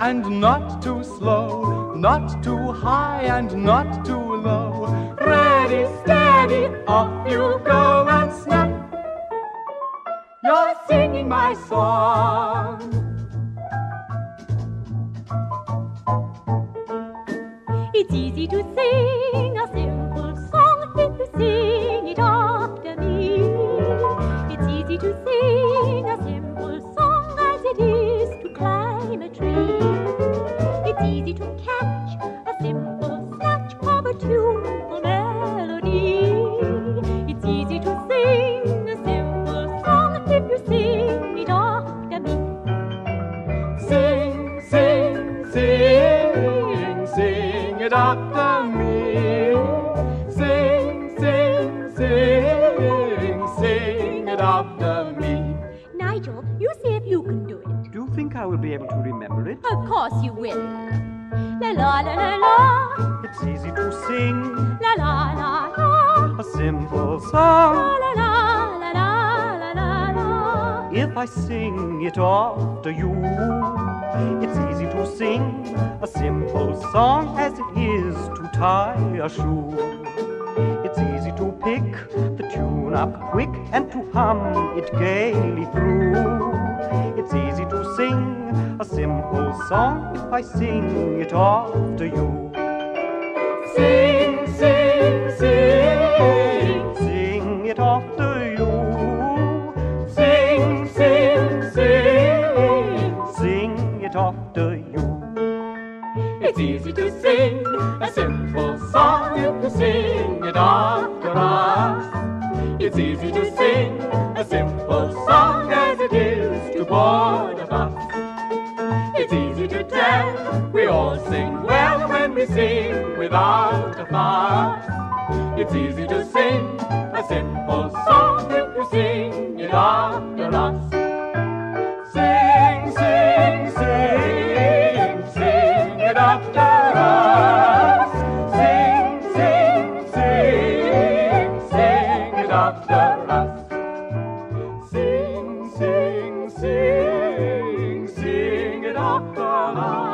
and not too slow, not too high and not too low. Ready, steady, off you go and snap. You're singing my song. It's easy to sing a catch a simple snatch of a tuneful melody. It's easy to sing a simple song if you sing it after me. Sing, sing, sing, sing it after me. Sing, sing, sing, sing it after me. Nigel, you see if you can do it. Do you think I will be able to remember it? Of course you will. La la la la It's easy to sing la la la la, a simple song. la la la la la la la. If I sing it after you, it's easy to sing a simple song as it is to tie a shoe. It's easy to pick the tune up quick and to hum it gaily through. It's easy to sing a simple song if I sing it after you. Sing, sing, sing. Sing it after you. Sing, sing, sing. Sing it after you. It's easy to sing a simple song if you sing it after us. It's easy to sing a simple song as it is to board a bus. It's easy to tell, we all sing well when we sing without a fuss. It's easy to sing a simple song if you sing it after us. Sing, sing, sing, sing it after us. Sing, sing, sing, sing it after us. da.